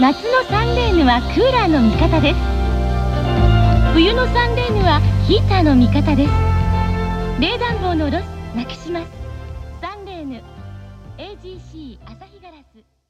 夏のサンレーヌはクーラーの味方です。冬のサンレーヌはヒーターの味方です。冷暖房のロスなくします。サンレーヌ AGC 朝日ガラス。